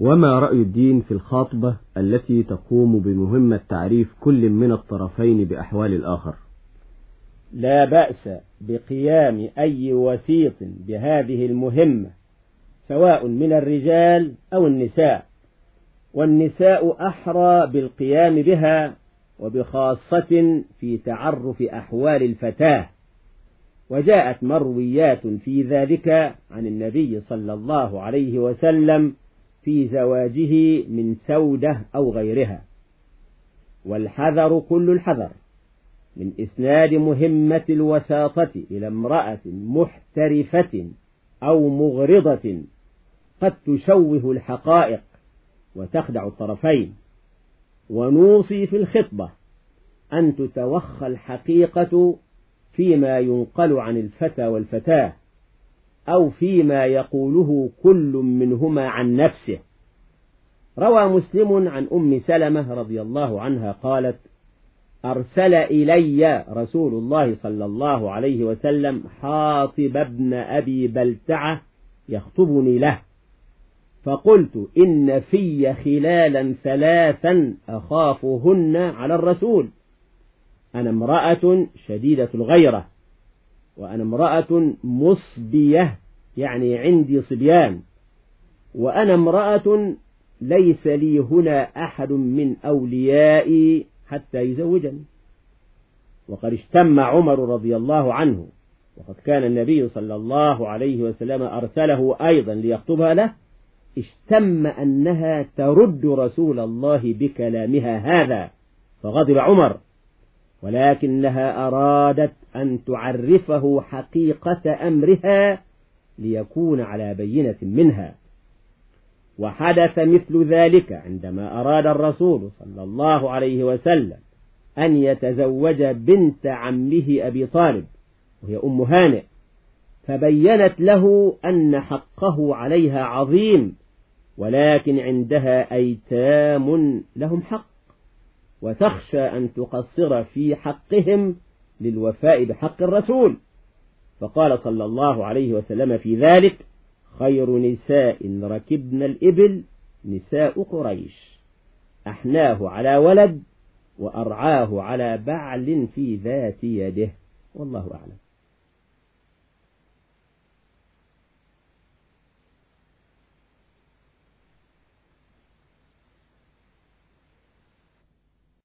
وما رأي الدين في الخاطبة التي تقوم بمهمة تعريف كل من الطرفين بأحوال الآخر؟ لا بأس بقيام أي وسيط بهذه المهمة سواء من الرجال أو النساء. والنساء أحرى بالقيام بها وبخاصة في تعرف أحوال الفتاة. وجاءت مرويات في ذلك عن النبي صلى الله عليه وسلم في زواجه من سودة أو غيرها. والحذر كل الحذر من إسناد مهمة الوساطة إلى امرأة محترفة أو مغرضة قد تشوه الحقائق وتخدع الطرفين. ونوصي في الخطبة أن تتوخى الحقيقة فيما ينقل عن الفتى والفتاة. أو فيما يقوله كل منهما عن نفسه. روى مسلم عن أم سلمة رضي الله عنها قالت أرسل إلي رسول الله صلى الله عليه وسلم حاطب ابن أبي بلتعة يخطبني له. فقلت إن في خلالا ثلاثا أخافهن على الرسول. أنا امرأة شديدة الغيرة. وأنا امرأة مصبية يعني عندي صبيان. وأنا امرأة ليس لي هنا أحد من أوليائي حتى يزوجني. وقد اشتم عمر رضي الله عنه وقد كان النبي صلى الله عليه وسلم أرسله أيضا ليخطبها له اشتم أنها ترد رسول الله بكلامها هذا. فغضب عمر. ولكنها أرادت أن تعرفه حقيقة أمرها ليكون على بينة منها. وحدث مثل ذلك عندما أراد الرسول صلى الله عليه وسلم أن يتزوج بنت عمه أبي طالب وهي أم هانئ فبينت له أن حقه عليها عظيم ولكن عندها أيتام لهم حق. وتخشى أن تقصر في حقهم للوفاء بحق الرسول. فقال صلى الله عليه وسلم في ذلك خير نساء ركبن الإبل نساء قريش. أحناه على ولد وأرعاه على بعل في ذات يده. والله أعلم.